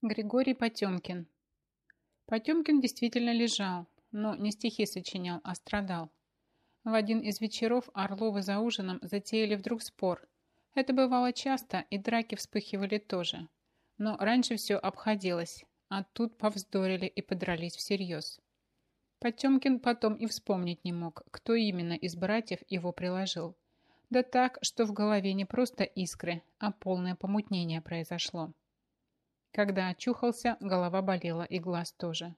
Григорий Потемкин. Потемкин действительно лежал, но не стихи сочинял, а страдал. В один из вечеров Орловы за ужином затеяли вдруг спор. Это бывало часто, и драки вспыхивали тоже. Но раньше все обходилось, а тут повздорили и подрались всерьез. Потемкин потом и вспомнить не мог, кто именно из братьев его приложил. Да так, что в голове не просто искры, а полное помутнение произошло. Когда очухался, голова болела и глаз тоже.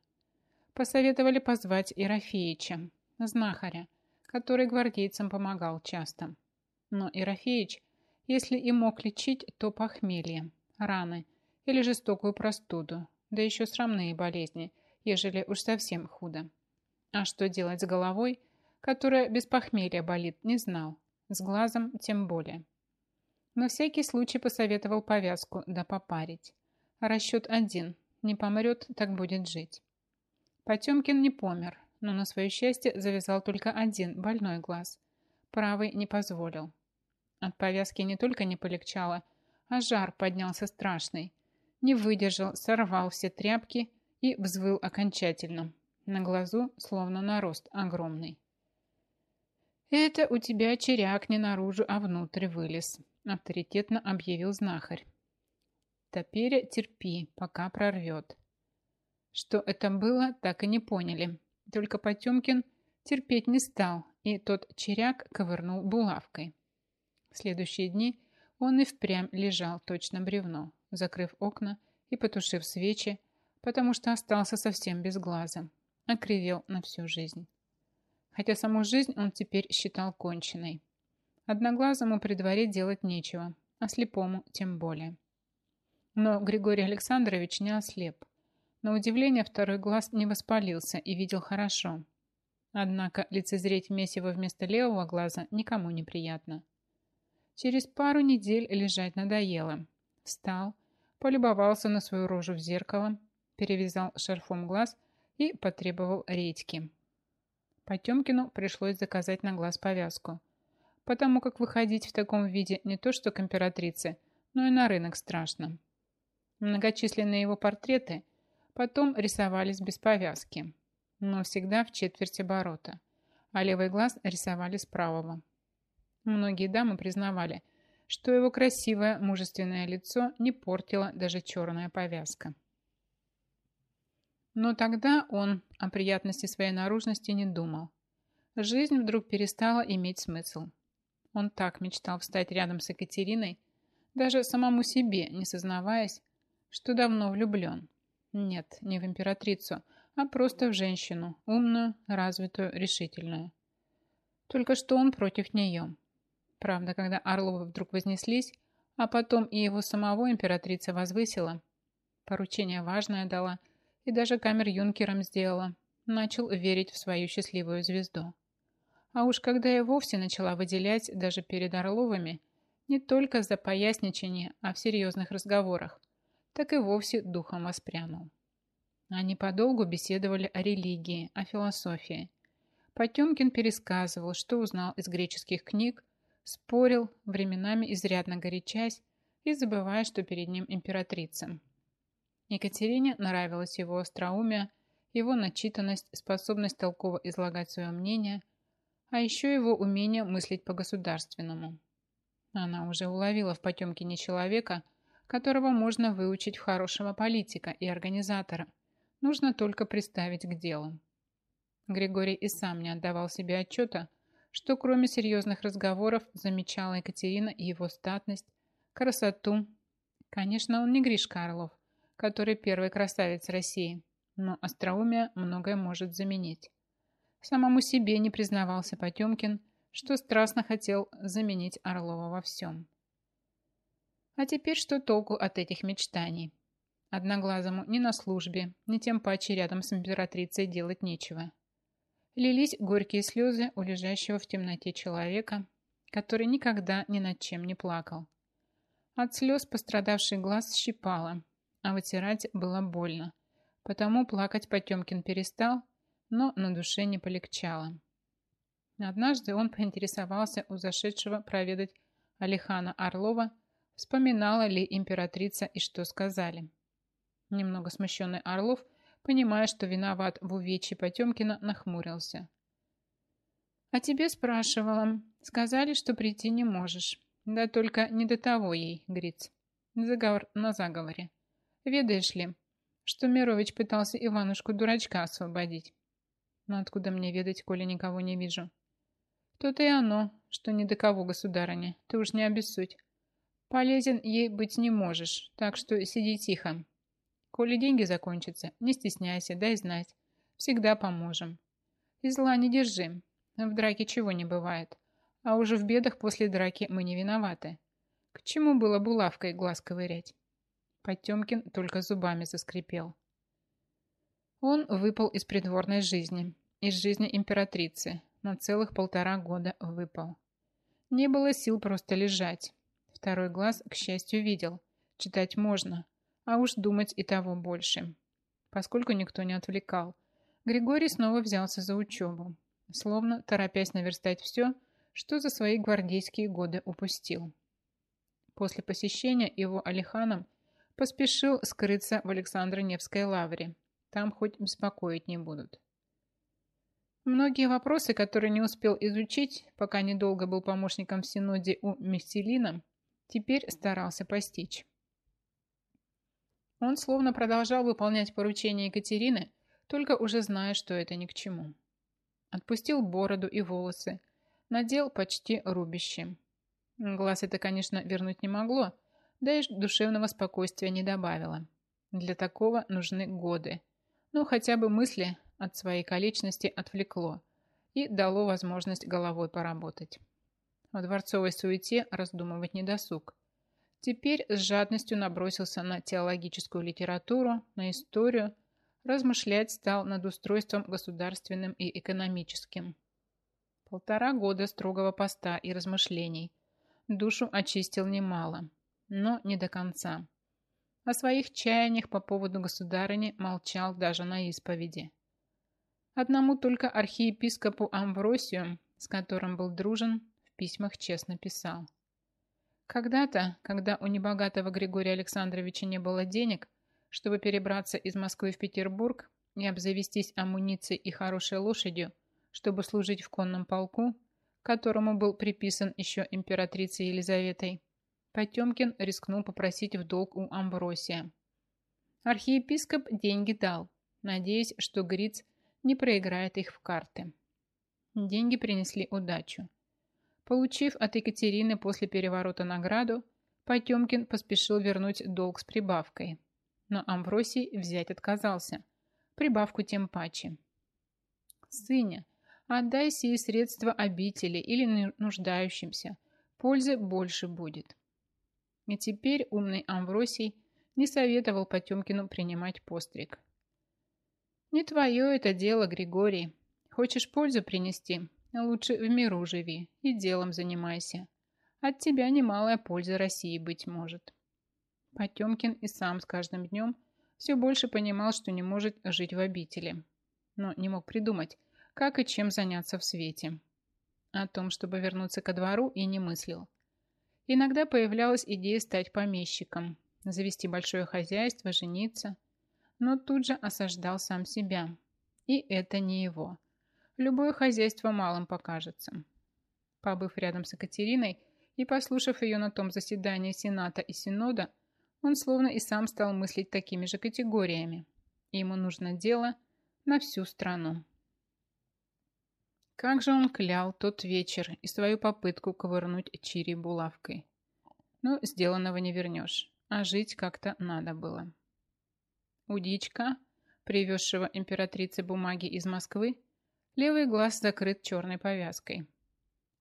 Посоветовали позвать Ерофеича, знахаря, который гвардейцам помогал часто. Но Ерофеич, если и мог лечить, то похмелье, раны или жестокую простуду, да еще срамные болезни, ежели уж совсем худо. А что делать с головой, которая без похмелья болит, не знал, с глазом тем более. На всякий случай посоветовал повязку да попарить. Расчет один. Не помрет, так будет жить. Потемкин не помер, но на свое счастье завязал только один больной глаз. Правый не позволил. От повязки не только не полегчало, а жар поднялся страшный. Не выдержал, сорвал все тряпки и взвыл окончательно. На глазу словно нарост огромный. «Это у тебя черяк не наружу, а внутрь вылез», авторитетно объявил знахарь. Топеря терпи, пока прорвет. Что это было, так и не поняли. Только Потемкин терпеть не стал, и тот черяк ковырнул булавкой. В следующие дни он и впрямь лежал точно бревно, закрыв окна и потушив свечи, потому что остался совсем без глаза, окривел на всю жизнь. Хотя саму жизнь он теперь считал конченной. Одноглазому при дворе делать нечего, а слепому тем более. Но Григорий Александрович не ослеп. На удивление второй глаз не воспалился и видел хорошо. Однако лицезреть месиво вместо левого глаза никому не приятно. Через пару недель лежать надоело. Встал, полюбовался на свою рожу в зеркало, перевязал шарфом глаз и потребовал редьки. Потемкину пришлось заказать на глаз повязку, потому как выходить в таком виде не то что к императрице, но и на рынок страшно. Многочисленные его портреты потом рисовались без повязки, но всегда в четверть оборота, а левый глаз рисовали с правого. Многие дамы признавали, что его красивое мужественное лицо не портила даже черная повязка. Но тогда он о приятности своей наружности не думал. Жизнь вдруг перестала иметь смысл. Он так мечтал встать рядом с Екатериной, даже самому себе, не сознаваясь, что давно влюблен. Нет, не в императрицу, а просто в женщину, умную, развитую, решительную. Только что он против нее. Правда, когда Орловы вдруг вознеслись, а потом и его самого императрица возвысила, поручение важное дала и даже камер юнкером сделала, начал верить в свою счастливую звезду. А уж когда я вовсе начала выделять даже перед Орловыми, не только за поясничание, а в серьезных разговорах, так и вовсе духом воспрянул. Они подолгу беседовали о религии, о философии. Потемкин пересказывал, что узнал из греческих книг, спорил, временами изрядно горячась и забывая, что перед ним императрица. Екатерине нравилось его остроумие, его начитанность, способность толково излагать свое мнение, а еще его умение мыслить по-государственному. Она уже уловила в Потемкине человека – которого можно выучить в хорошего политика и организатора. Нужно только приставить к делу. Григорий и сам не отдавал себе отчета, что кроме серьезных разговоров замечала Екатерина и его статность, красоту. Конечно, он не Гришка Орлов, который первый красавец России, но остроумие многое может заменить. Самому себе не признавался Потемкин, что страстно хотел заменить Орлова во всем. А теперь что толку от этих мечтаний? Одноглазому ни на службе, ни тем паче рядом с императрицей делать нечего. Лились горькие слезы у лежащего в темноте человека, который никогда ни над чем не плакал. От слез пострадавший глаз щипало, а вытирать было больно. Потому плакать Потемкин перестал, но на душе не полегчало. Однажды он поинтересовался у зашедшего проведать Алихана Орлова, вспоминала ли императрица и что сказали. Немного смущенный Орлов, понимая, что виноват в увечье Потемкина, нахмурился. «А тебе спрашивала. Сказали, что прийти не можешь. Да только не до того ей, Гриц. Заговор на заговоре. Ведаешь ли, что Мирович пытался Иванушку-дурачка освободить? Но откуда мне ведать, коли никого не вижу? То-то и оно, что ни до кого, государыня, ты уж не обессудь. Полезен ей быть не можешь, так что сиди тихо. Коли деньги закончатся, не стесняйся, дай знать. Всегда поможем. И зла не держи. В драке чего не бывает. А уже в бедах после драки мы не виноваты. К чему было булавкой глаз ковырять? Потемкин только зубами заскрипел. Он выпал из придворной жизни, из жизни императрицы, на целых полтора года выпал. Не было сил просто лежать. Второй глаз, к счастью, видел. Читать можно, а уж думать и того больше. Поскольку никто не отвлекал, Григорий снова взялся за учебу, словно торопясь наверстать все, что за свои гвардейские годы упустил. После посещения его Алиханом поспешил скрыться в Александро-Невской лавре. Там хоть беспокоить не будут. Многие вопросы, которые не успел изучить, пока недолго был помощником в Синоде у Мефтилина, теперь старался постичь. Он словно продолжал выполнять поручения Екатерины, только уже зная, что это ни к чему. Отпустил бороду и волосы, надел почти рубище. Глаз это, конечно, вернуть не могло, да и душевного спокойствия не добавило. Для такого нужны годы. Ну, хотя бы мысли от своей количности отвлекло и дало возможность головой поработать. В дворцовой суете раздумывать не досуг. Теперь с жадностью набросился на теологическую литературу, на историю, размышлять стал над устройством государственным и экономическим. Полтора года строгого поста и размышлений. Душу очистил немало – но не до конца. О своих чаяниях по поводу государыни молчал даже на исповеди. Одному только архиепископу Амвросию, с которым был дружен, письмах честно писал. Когда-то, когда у небогатого Григория Александровича не было денег, чтобы перебраться из Москвы в Петербург и обзавестись амуницией и хорошей лошадью, чтобы служить в конном полку, которому был приписан еще императрицей Елизаветой, Потемкин рискнул попросить в долг у Амбросия. Архиепископ деньги дал, надеясь, что Гриц не проиграет их в карты. Деньги принесли удачу. Получив от Екатерины после переворота награду, Потемкин поспешил вернуть долг с прибавкой. Но Амвросий взять отказался. Прибавку тем паче. «Сыне, отдай сие средства обители или нуждающимся. Пользы больше будет». И теперь умный Амвросий не советовал Потемкину принимать постриг. «Не твое это дело, Григорий. Хочешь пользу принести? Лучше в миру живи и делом занимайся. От тебя немалая польза России быть может». Потемкин и сам с каждым днем все больше понимал, что не может жить в обители, но не мог придумать, как и чем заняться в свете. О том, чтобы вернуться ко двору, и не мыслил. Иногда появлялась идея стать помещиком, завести большое хозяйство, жениться. Но тут же осаждал сам себя. И это не его. Любое хозяйство малым покажется. Побыв рядом с Екатериной и послушав ее на том заседании Сената и Синода, он словно и сам стал мыслить такими же категориями. Ему нужно дело на всю страну. Как же он клял тот вечер и свою попытку ковырнуть Чири булавкой. Но сделанного не вернешь, а жить как-то надо было. У дичка, привезшего императрице бумаги из Москвы, левый глаз закрыт черной повязкой.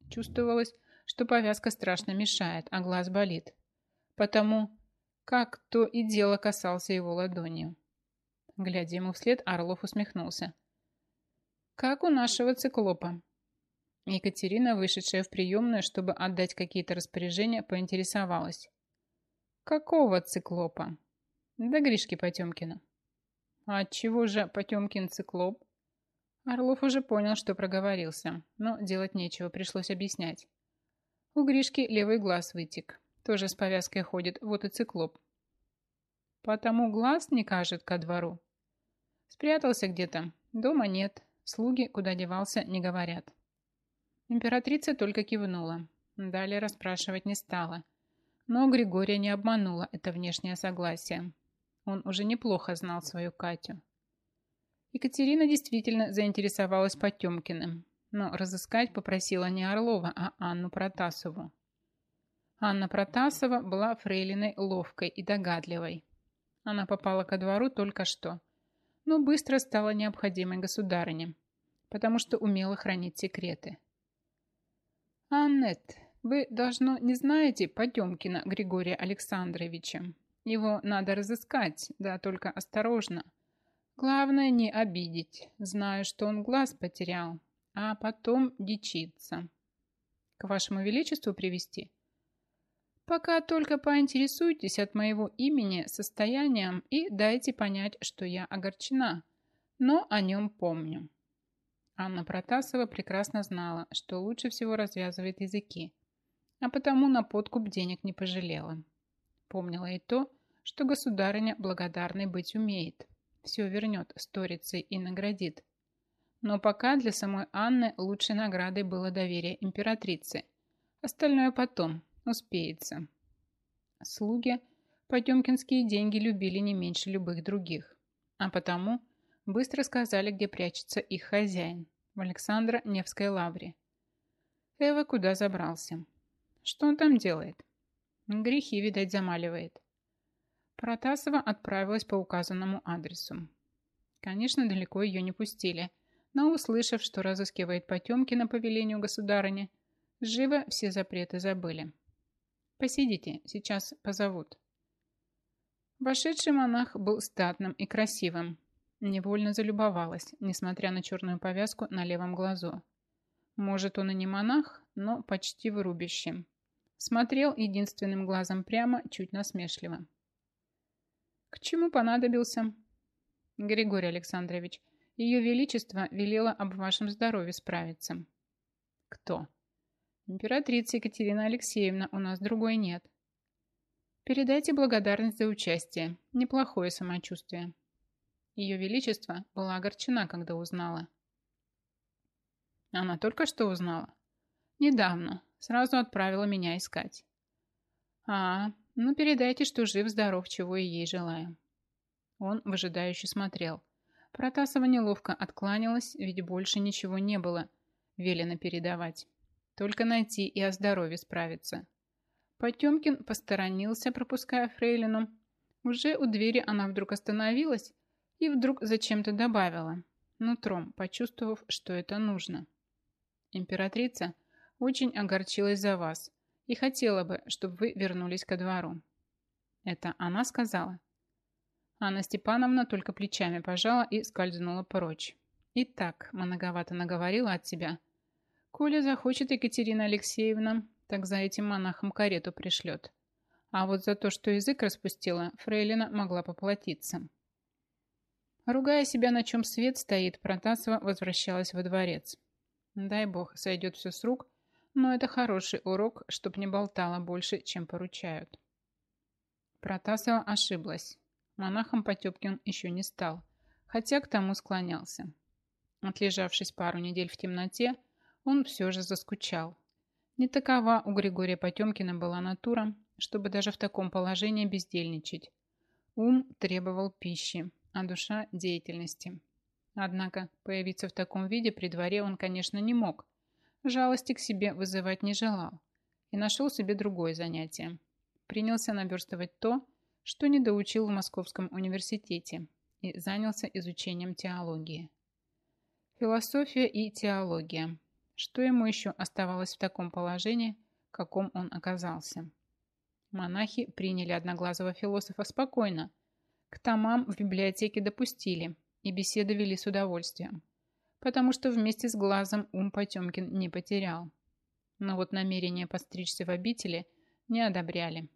Чувствовалось, что повязка страшно мешает, а глаз болит. Потому как то и дело касался его ладонью. Глядя ему вслед, Орлов усмехнулся. Как у нашего циклопа. Екатерина, вышедшая в приемную, чтобы отдать какие-то распоряжения, поинтересовалась. Какого циклопа? Да Гришки Потемкина. А чего же Потемкин циклоп? Орлов уже понял, что проговорился, но делать нечего, пришлось объяснять. У Гришки левый глаз вытек. Тоже с повязкой ходит, вот и циклоп. потому глаз не кажет ко двору. Спрятался где-то, дома нет, слуги, куда девался, не говорят. Императрица только кивнула, далее расспрашивать не стала. Но Григория не обманула это внешнее согласие. Он уже неплохо знал свою Катю. Екатерина действительно заинтересовалась Потемкиным, но разыскать попросила не Орлова, а Анну Протасову. Анна Протасова была фрейлиной ловкой и догадливой. Она попала ко двору только что, но быстро стала необходимой государыне, потому что умела хранить секреты. «Аннет, вы, должно, не знаете Потемкина Григория Александровича. Его надо разыскать, да только осторожно. Главное не обидеть, знаю, что он глаз потерял, а потом дичиться. К вашему величеству привести. Пока только поинтересуйтесь от моего имени состоянием и дайте понять, что я огорчена, но о нем помню. Анна Протасова прекрасно знала, что лучше всего развязывает языки, а потому на подкуп денег не пожалела. Помнила и то, что государыня благодарной быть умеет, все вернет сторицей и наградит. Но пока для самой Анны лучшей наградой было доверие императрицы. Остальное потом, Успеется. Слуги Потемкинские деньги любили не меньше любых других, а потому быстро сказали, где прячется их хозяин, в Александра Невской лавре. Эва куда забрался? Что он там делает? Грехи, видать, замаливает. Протасова отправилась по указанному адресу. Конечно, далеко ее не пустили, но, услышав, что разыскивает Потемкина по велению государыни, живо все запреты забыли. Посидите, сейчас позовут. Вошедший монах был статным и красивым. Невольно залюбовалась, несмотря на черную повязку на левом глазу. Может, он и не монах, но почти вырубящим. Смотрел единственным глазом прямо, чуть насмешливо. «К чему понадобился?» «Григорий Александрович, Ее Величество велело об вашем здоровье справиться». «Кто?» Императрица Екатерина Алексеевна, у нас другой нет. Передайте благодарность за участие. Неплохое самочувствие. Ее Величество была огорчена, когда узнала. Она только что узнала. Недавно. Сразу отправила меня искать. А, ну передайте, что жив-здоров, чего и ей желаю. Он выжидающе смотрел. Протасова неловко откланялась, ведь больше ничего не было. Велено передавать. Только найти и о здоровье справиться. Потемкин посторонился, пропуская Фрейлину. Уже у двери она вдруг остановилась и вдруг зачем-то добавила, нутром, почувствовав, что это нужно. Императрица очень огорчилась за вас и хотела бы, чтобы вы вернулись ко двору. Это она сказала. Анна Степановна только плечами пожала и скользнула прочь. И так многовато наговорила от себя – Коля захочет Екатерина Алексеевна, так за этим монахом карету пришлет. А вот за то, что язык распустила, Фрейлина могла поплатиться. Ругая себя, на чем свет стоит, Протасова возвращалась во дворец. Дай бог, сойдет все с рук, но это хороший урок, чтоб не болтала больше, чем поручают. Протасова ошиблась. Монахом Потепкин еще не стал, хотя к тому склонялся. Отлежавшись пару недель в темноте, он все же заскучал. Не такова у Григория Потемкина была натура, чтобы даже в таком положении бездельничать. Ум требовал пищи, а душа – деятельности. Однако появиться в таком виде при дворе он, конечно, не мог. Жалости к себе вызывать не желал. И нашел себе другое занятие. Принялся наверстывать то, что не доучил в Московском университете, и занялся изучением теологии. Философия и теология – что ему еще оставалось в таком положении, каком он оказался? Монахи приняли одноглазого философа спокойно. К томам в библиотеке допустили и беседы вели с удовольствием, потому что вместе с глазом ум Потемкин не потерял. Но вот намерение постричься в обители не одобряли.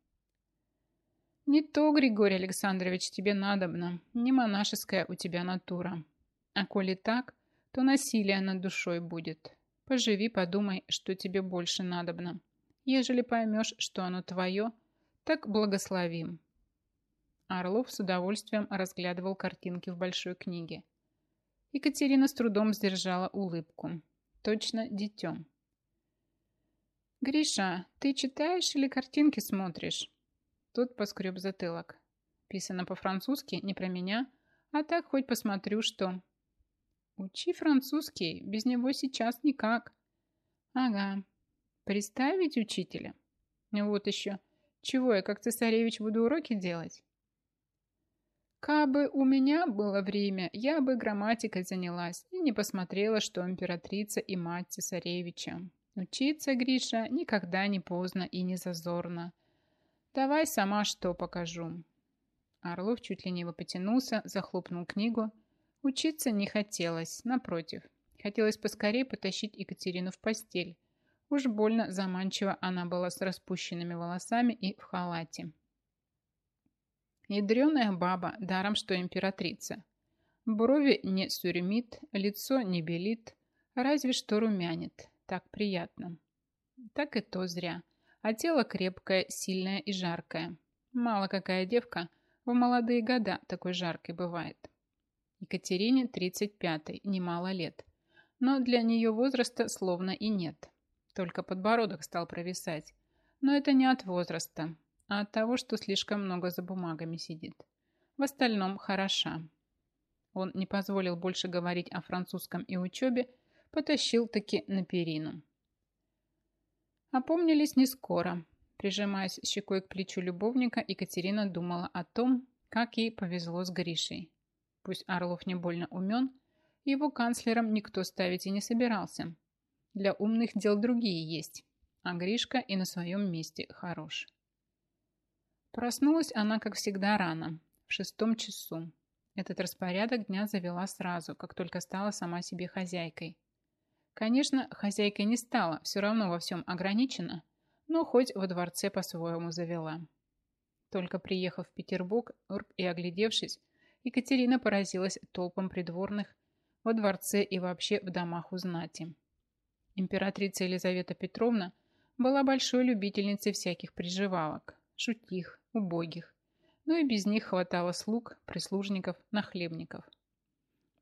«Не то, Григорий Александрович, тебе надобно, не монашеская у тебя натура. А коли так, то насилие над душой будет, Поживи, подумай, что тебе больше надобно. Ежели поймешь, что оно твое, так благословим. Орлов с удовольствием разглядывал картинки в большой книге. Екатерина с трудом сдержала улыбку. Точно детем. «Гриша, ты читаешь или картинки смотришь?» Тот поскреб затылок. Писано по-французски, не про меня, а так хоть посмотрю, что... Учи французский, без него сейчас никак. Ага. Представить учителя? Вот еще. Чего я, как цесаревич, буду уроки делать? Кабы у меня было время, я бы грамматикой занялась и не посмотрела, что императрица и мать цесаревича. Учиться, Гриша, никогда не поздно и не зазорно. Давай сама что покажу. Орлов чуть лениво потянулся, захлопнул книгу. Учиться не хотелось, напротив. Хотелось поскорее потащить Екатерину в постель. Уж больно заманчиво она была с распущенными волосами и в халате. Ядреная баба, даром что императрица. Брови не сурьмит, лицо не белит, разве что румянит так приятно. Так и то зря. А тело крепкое, сильное и жаркое. Мало какая девка в молодые года такой жаркой бывает. Екатерине 35-й, немало лет. Но для нее возраста словно и нет. Только подбородок стал провисать. Но это не от возраста, а от того, что слишком много за бумагами сидит. В остальном хороша. Он не позволил больше говорить о французском и учебе, потащил таки на перину. Опомнились не скоро. Прижимаясь щекой к плечу любовника, Екатерина думала о том, как ей повезло с Гришей. Пусть Орлов не больно умен, его канцлером никто ставить и не собирался. Для умных дел другие есть, а Гришка и на своем месте хорош. Проснулась она, как всегда, рано, в шестом часу. Этот распорядок дня завела сразу, как только стала сама себе хозяйкой. Конечно, хозяйкой не стала, все равно во всем ограничена, но хоть во дворце по-своему завела. Только приехав в Петербург и оглядевшись, Екатерина поразилась толпам придворных во дворце и вообще в домах у знати. Императрица Елизавета Петровна была большой любительницей всяких приживалок, шутих, убогих, но и без них хватало слуг, прислужников, нахлебников –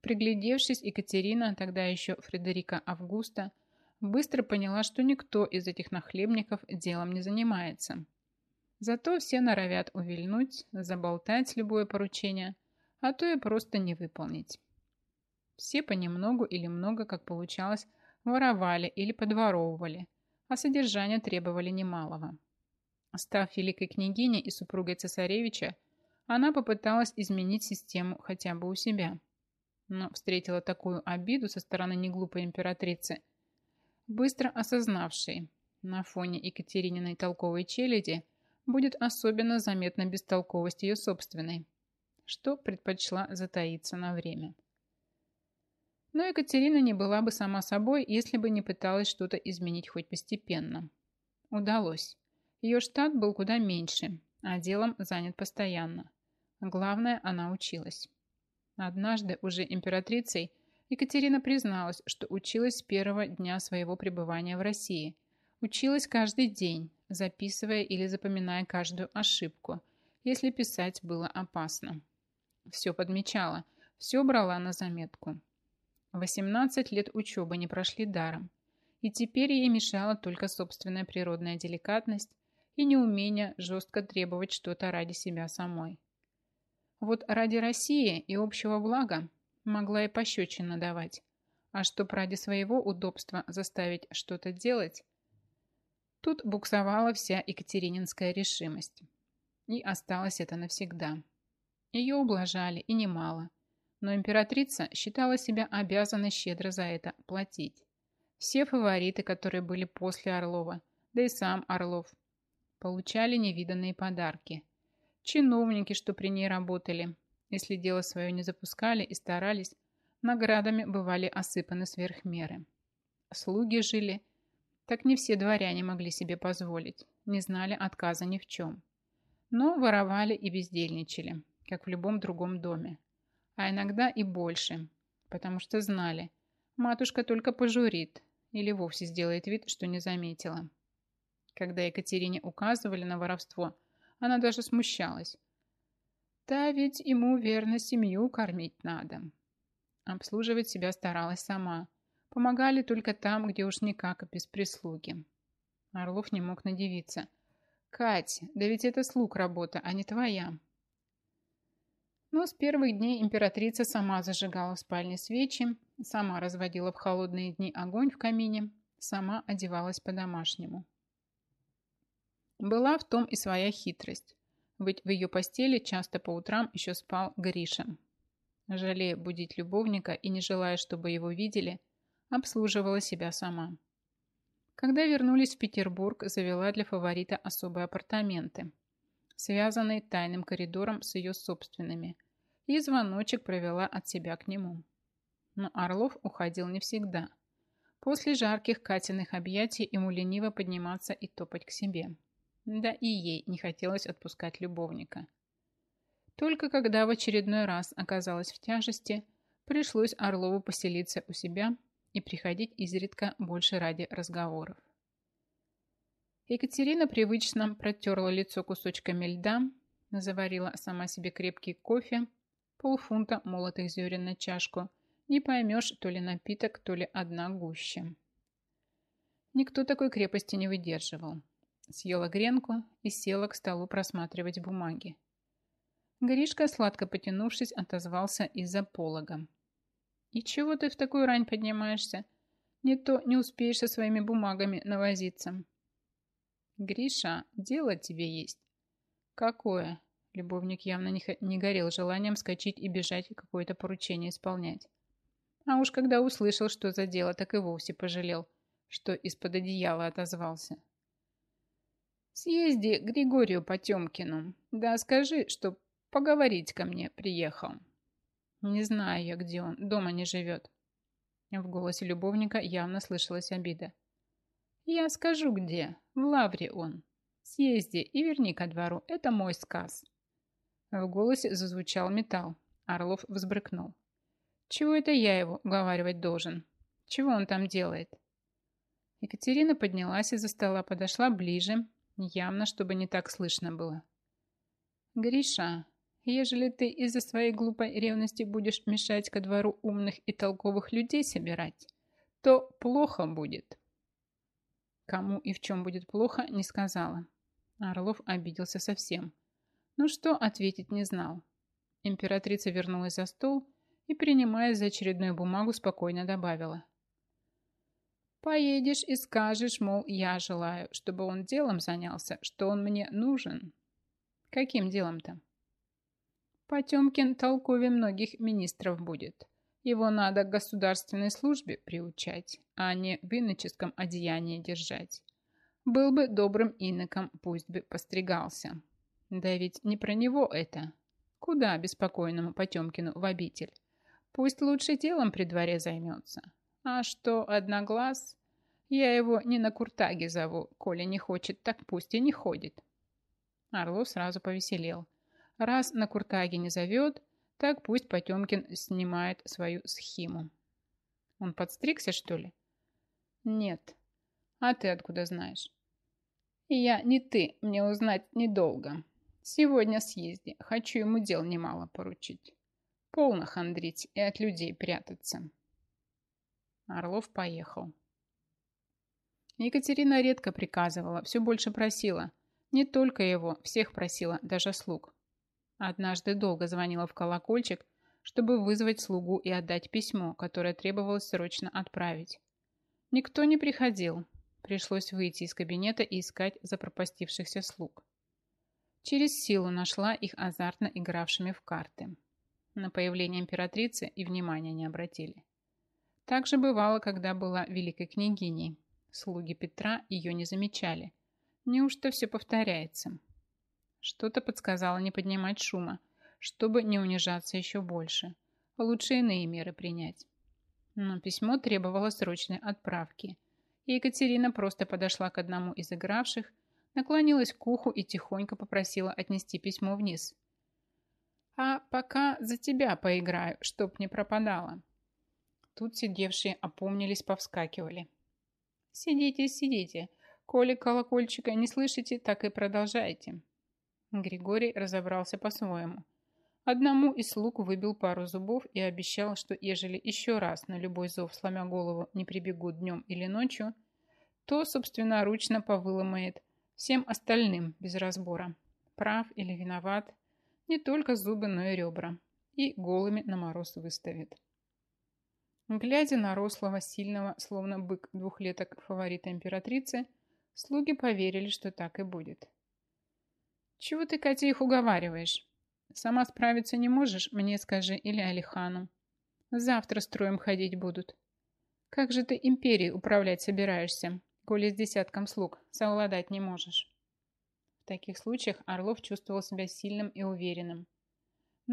Приглядевшись, Екатерина, тогда еще Фредерика Августа, быстро поняла, что никто из этих нахлебников делом не занимается. Зато все норовят увильнуть, заболтать любое поручение, а то и просто не выполнить. Все понемногу или много, как получалось, воровали или подворовывали, а содержания требовали немалого. Став великой княгиней и супругой цесаревича, она попыталась изменить систему хотя бы у себя – но встретила такую обиду со стороны неглупой императрицы, быстро осознавшей, на фоне Екатерининой толковой челяди будет особенно заметна бестолковость ее собственной, что предпочла затаиться на время. Но Екатерина не была бы сама собой, если бы не пыталась что-то изменить хоть постепенно. Удалось. Ее штат был куда меньше, а делом занят постоянно. Главное, она училась. Однажды, уже императрицей, Екатерина призналась, что училась с первого дня своего пребывания в России. Училась каждый день, записывая или запоминая каждую ошибку, если писать было опасно. Все подмечала, все брала на заметку. 18 лет учебы не прошли даром, и теперь ей мешала только собственная природная деликатность и неумение жестко требовать что-то ради себя самой. Вот ради России и общего блага могла и пощечина давать. А чтоб ради своего удобства заставить что-то делать, тут буксовала вся екатерининская решимость. И осталось это навсегда. Ее ублажали и немало, но императрица считала себя обязанной щедро за это платить. Все фавориты, которые были после Орлова, да и сам Орлов, получали невиданные подарки – Чиновники, что при ней работали, если дело свое не запускали и старались, наградами бывали осыпаны сверх меры. Слуги жили, так не все дворяне могли себе позволить, не знали отказа ни в чем. Но воровали и бездельничали, как в любом другом доме. А иногда и больше, потому что знали, матушка только пожурит или вовсе сделает вид, что не заметила. Когда Екатерине указывали на воровство – она даже смущалась. Да ведь ему верно семью кормить надо. Обслуживать себя старалась сама. Помогали только там, где уж никак без прислуги. Орлов не мог надевиться. «Кать, да ведь это слуг работа, а не твоя». Но с первых дней императрица сама зажигала в спальне свечи, сама разводила в холодные дни огонь в камине, сама одевалась по-домашнему. Была в том и своя хитрость, ведь в ее постели часто по утрам еще спал Гриша. Жалея будить любовника и не желая, чтобы его видели, обслуживала себя сама. Когда вернулись в Петербург, завела для фаворита особые апартаменты, связанные тайным коридором с ее собственными, и звоночек провела от себя к нему. Но Орлов уходил не всегда. После жарких Катиных объятий ему лениво подниматься и топать к себе. Да и ей не хотелось отпускать любовника. Только когда в очередной раз оказалась в тяжести, пришлось Орлову поселиться у себя и приходить изредка больше ради разговоров. Екатерина привычно протерла лицо кусочками льда, заварила сама себе крепкий кофе, полфунта молотых зерен на чашку. Не поймешь, то ли напиток, то ли одна гуща. Никто такой крепости не выдерживал. Съела гренку и села к столу просматривать бумаги. Гришка, сладко потянувшись, отозвался из-за полога. «И чего ты в такую рань поднимаешься? Не то не успеешь со своими бумагами навозиться». «Гриша, дело тебе есть». «Какое?» Любовник явно не, не горел желанием скачать и бежать какое-то поручение исполнять. А уж когда услышал, что за дело, так и вовсе пожалел, что из-под одеяла отозвался. «Съезди к Григорию Потемкину, да скажи, что поговорить ко мне приехал». Не знаю я, где он, дома не живет. В голосе любовника явно слышалась обида. Я скажу, где. В лавре он. Съезди и верни ко двору. Это мой сказ. В голосе зазвучал металл. Орлов взбрыкнул. Чего это я его уговаривать должен? Чего он там делает? Екатерина поднялась из-за стола, подошла ближе, явно, чтобы не так слышно было. «Гриша, Ежели ты из-за своей глупой ревности будешь мешать ко двору умных и толковых людей собирать, то плохо будет. Кому и в чем будет плохо, не сказала. Орлов обиделся совсем. Ну что, ответить не знал. Императрица вернулась за стол и, принимая за очередную бумагу, спокойно добавила. «Поедешь и скажешь, мол, я желаю, чтобы он делом занялся, что он мне нужен». «Каким делом-то?» Потемкин толкове многих министров будет. Его надо к государственной службе приучать, а не в иноческом одеянии держать. Был бы добрым иноком, пусть бы постригался. Да ведь не про него это. Куда беспокойному Потемкину в обитель? Пусть лучше делом при дворе займется. А что одноглаз? Я его не на куртаге зову. Коля не хочет, так пусть и не ходит. Орлов сразу повеселел. Раз на Куртаге не зовет, так пусть Потемкин снимает свою схему. Он подстригся, что ли? Нет. А ты откуда знаешь? Я не ты, мне узнать недолго. Сегодня съезди, хочу ему дел немало поручить. Полно хандрить и от людей прятаться. Орлов поехал. Екатерина редко приказывала, все больше просила. Не только его, всех просила, даже слуг. Однажды долго звонила в колокольчик, чтобы вызвать слугу и отдать письмо, которое требовалось срочно отправить. Никто не приходил. Пришлось выйти из кабинета и искать запропастившихся слуг. Через силу нашла их азартно игравшими в карты. На появление императрицы и внимания не обратили. Так же бывало, когда была великой княгиней. Слуги Петра ее не замечали. Неужто все повторяется? Что-то подсказало не поднимать шума, чтобы не унижаться еще больше. Лучше иные меры принять. Но письмо требовало срочной отправки. И Екатерина просто подошла к одному из игравших, наклонилась к уху и тихонько попросила отнести письмо вниз. «А пока за тебя поиграю, чтоб не пропадало». Тут сидевшие опомнились, повскакивали. «Сидите, сидите. Коли колокольчика не слышите, так и продолжайте. Григорий разобрался по-своему. Одному из слуг выбил пару зубов и обещал, что ежели еще раз на любой зов, сломя голову, не прибегут днем или ночью, то собственноручно повыломает всем остальным без разбора, прав или виноват, не только зубы, но и ребра, и голыми на мороз выставит. Глядя на рослого, сильного, словно бык двухлеток фаворита императрицы, слуги поверили, что так и будет. «Чего ты, Катя, их уговариваешь? Сама справиться не можешь, мне скажи, или Алихану. Завтра строем ходить будут. Как же ты империей управлять собираешься, коли с десятком слуг совладать не можешь?» В таких случаях Орлов чувствовал себя сильным и уверенным.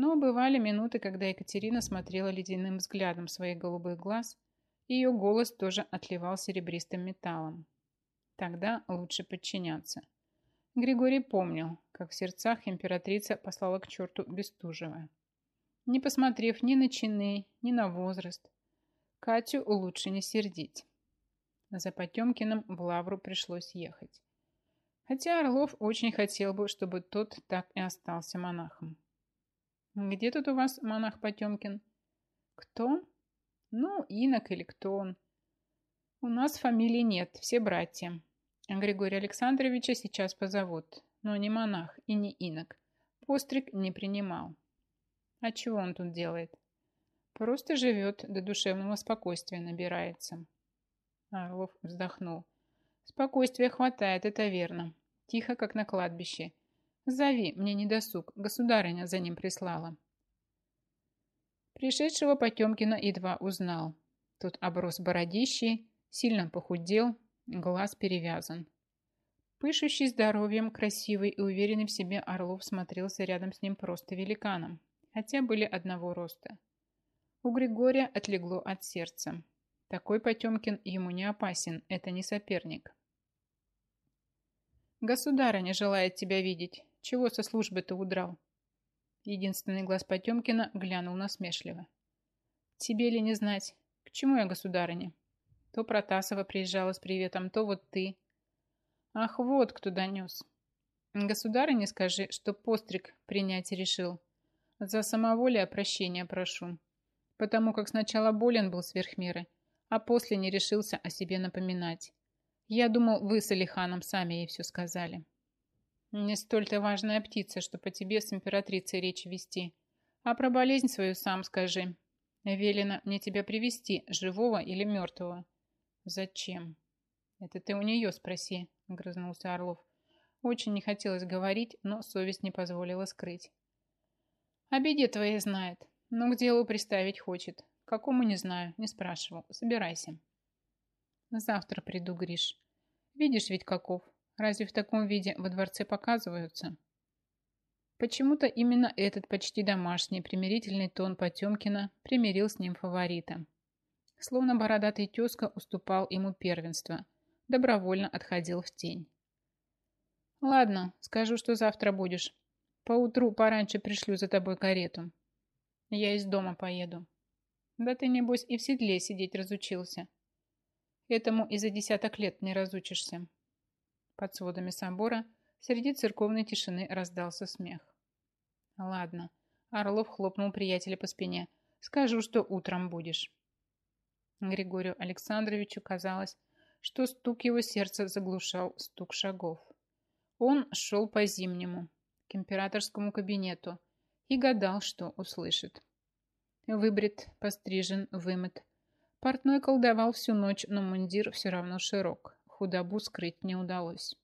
Но бывали минуты, когда Екатерина смотрела ледяным взглядом своих голубых глаз, и ее голос тоже отливал серебристым металлом. Тогда лучше подчиняться. Григорий помнил, как в сердцах императрица послала к черту Бестужева. Не посмотрев ни на чины, ни на возраст, Катю лучше не сердить. За Потемкиным в Лавру пришлось ехать. Хотя Орлов очень хотел бы, чтобы тот так и остался монахом. Где тут у вас монах Потемкин? Кто? Ну, инок или кто он. У нас фамилии нет, все братья. Григория Александровича сейчас позовут, но не монах и не инок. Постриг не принимал. А чего он тут делает? Просто живет, до душевного спокойствия набирается. Орлов вздохнул. Спокойствия хватает, это верно. Тихо, как на кладбище. Зови, мне не досуг, государыня за ним прислала. Пришедшего Потемкина едва узнал. Тот оброс бородищей, сильно похудел, глаз перевязан. Пышущий здоровьем, красивый и уверенный в себе Орлов смотрелся рядом с ним просто великаном, хотя были одного роста. У Григория отлегло от сердца. Такой Потемкин ему не опасен, это не соперник. «Государыня желает тебя видеть. Чего со службы-то удрал?» Единственный глаз Потемкина глянул насмешливо. «Тебе ли не знать? К чему я, государыня? То Протасова приезжала с приветом, то вот ты. Ах, вот кто донес. Государыне скажи, что постриг принять решил. За самоволие прощения прошу. Потому как сначала болен был сверх меры, а после не решился о себе напоминать. Я думал, вы с Алиханом сами ей все сказали. Не столь-то важная птица, что по тебе с императрицей речь вести. А про болезнь свою сам скажи. Велено мне тебя привести, живого или мертвого. Зачем? Это ты у нее спроси, огрызнулся Орлов. Очень не хотелось говорить, но совесть не позволила скрыть. О беде твоей знает, но к делу приставить хочет. Какому не знаю, не спрашивал. Собирайся. Завтра приду, Гриш. Видишь ведь каков. Разве в таком виде во дворце показываются? Почему-то именно этот почти домашний примирительный тон Потемкина примирил с ним фаворита. Словно бородатый тезка уступал ему первенство, добровольно отходил в тень. «Ладно, скажу, что завтра будешь. Поутру пораньше пришлю за тобой карету. Я из дома поеду. Да ты, небось, и в седле сидеть разучился. Этому и за десяток лет не разучишься». Под сводами собора среди церковной тишины раздался смех. «Ладно», — Орлов хлопнул приятеля по спине. «Скажу, что утром будешь». Григорию Александровичу казалось, что стук его сердца заглушал стук шагов. Он шел по зимнему, к императорскому кабинету, и гадал, что услышит. Выбрит, пострижен, вымыт. Портной колдовал всю ночь, но мундир все равно широк худобу скрыть не удалось.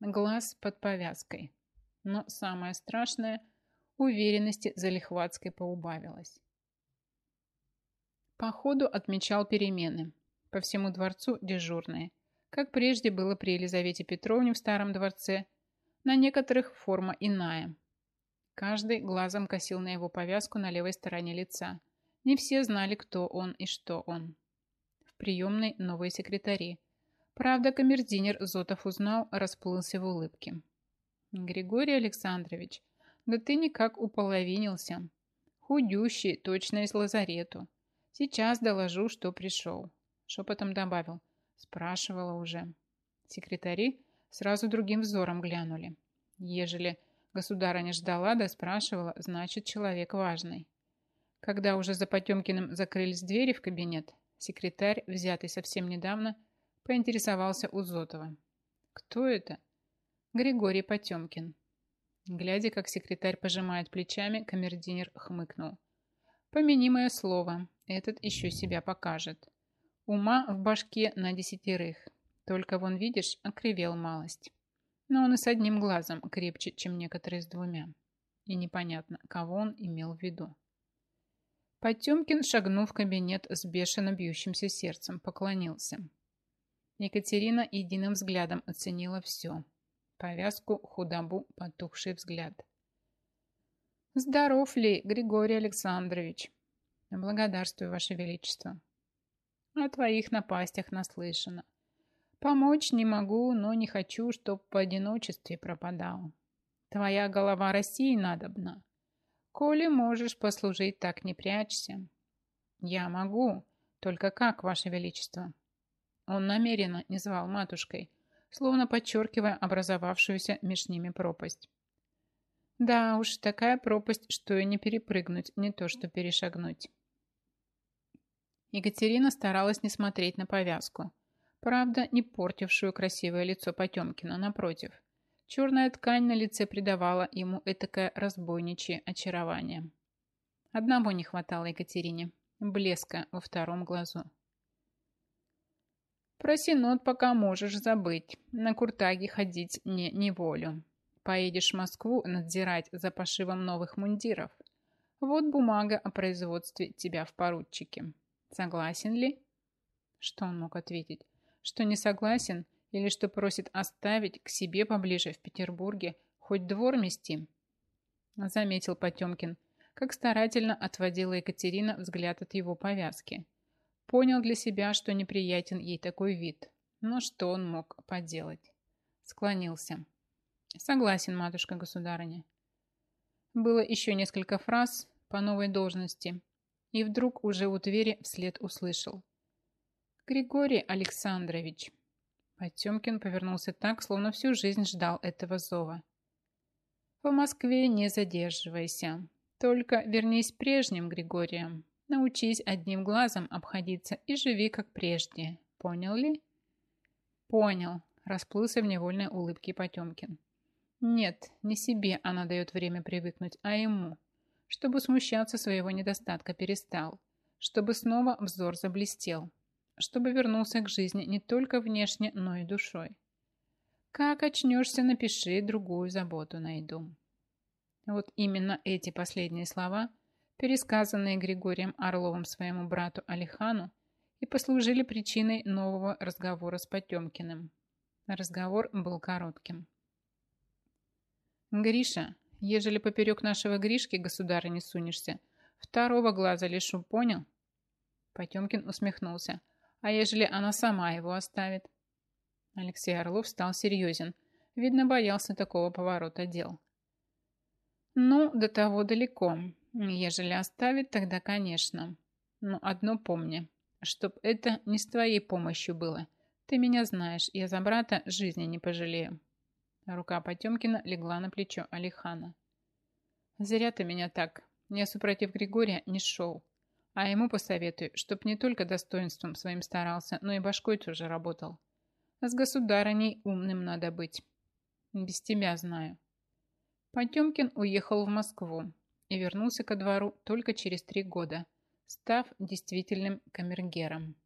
Глаз под повязкой. Но самое страшное – уверенности за Лихватской поубавилось. По ходу отмечал перемены. По всему дворцу дежурные. Как прежде было при Елизавете Петровне в старом дворце, на некоторых форма иная. Каждый глазом косил на его повязку на левой стороне лица. Не все знали, кто он и что он. В приемной новые секретари. Правда, камердинер Зотов узнал, расплылся в улыбке. «Григорий Александрович, да ты никак уполовинился. Худющий, точно из лазарету. Сейчас доложу, что пришел». Шепотом добавил. Спрашивала уже. Секретари сразу другим взором глянули. Ежели Государыня ждала да спрашивала, значит, человек важный. Когда уже за Потемкиным закрылись двери в кабинет, секретарь, взятый совсем недавно, поинтересовался у Зотова. «Кто это?» «Григорий Потемкин». Глядя, как секретарь пожимает плечами, камердинер хмыкнул. «Помяни мое слово, этот еще себя покажет. Ума в башке на десятерых. Только вон, видишь, окривел малость. Но он и с одним глазом крепче, чем некоторые с двумя. И непонятно, кого он имел в виду. Потемкин, шагнув в кабинет с бешено бьющимся сердцем, поклонился. Екатерина единым взглядом оценила все. Повязку, худобу, потухший взгляд. «Здоров ли, Григорий Александрович?» «Благодарствую, Ваше Величество». О твоих напастях наслышана. Помочь не могу, но не хочу, чтоб в одиночестве пропадал. Твоя голова России надобна. Коли можешь послужить, так не прячься. Я могу, только как, Ваше Величество? Он намеренно не звал матушкой, словно подчеркивая образовавшуюся меж ними пропасть. Да уж, такая пропасть, что и не перепрыгнуть, не то что перешагнуть. Екатерина старалась не смотреть на повязку. Правда, не портившую красивое лицо Потемкина, напротив. Черная ткань на лице придавала ему этакое разбойничье очарование. Одного не хватало Екатерине – блеска во втором глазу. Про Синод пока можешь забыть. На Куртаге ходить не неволю. Поедешь в Москву надзирать за пошивом новых мундиров. Вот бумага о производстве тебя в поручике. Согласен ли? Что он мог ответить? Что не согласен или что просит оставить к себе поближе в Петербурге хоть двор мести? Заметил Потемкин, как старательно отводила Екатерина взгляд от его повязки. Понял для себя, что неприятен ей такой вид. Но что он мог поделать? Склонился. Согласен, матушка-государыня. Было еще несколько фраз по новой должности, и вдруг уже у двери вслед услышал. «Григорий Александрович!» Потемкин повернулся так, словно всю жизнь ждал этого зова. «В Москве не задерживайся. Только вернись прежним Григорием. Научись одним глазом обходиться и живи как прежде. Понял ли?» «Понял», – расплылся в невольной улыбке Потемкин. «Нет, не себе она дает время привыкнуть, а ему чтобы смущаться своего недостатка перестал, чтобы снова взор заблестел, чтобы вернулся к жизни не только внешне, но и душой. Как очнешься, напиши, другую заботу найду. Вот именно эти последние слова, пересказанные Григорием Орловым своему брату Алихану, и послужили причиной нового разговора с Потемкиным. Разговор был коротким. «Гриша, Ежели поперек нашего Гришки, государа, не сунешься, второго глаза лишу, понял?» Потемкин усмехнулся. «А ежели она сама его оставит?» Алексей Орлов стал серьезен. Видно, боялся такого поворота дел. «Ну, до того далеко. Ежели оставит, тогда, конечно. Но одно помни, чтоб это не с твоей помощью было. Ты меня знаешь, я за брата жизни не пожалею». Рука Потемкина легла на плечо Алихана. «Зря ты меня так. Я супротив Григория не шел. А ему посоветую, чтоб не только достоинством своим старался, но и башкой тоже работал. С государыней умным надо быть. Без тебя знаю». Потемкин уехал в Москву и вернулся ко двору только через три года, став действительным камергером.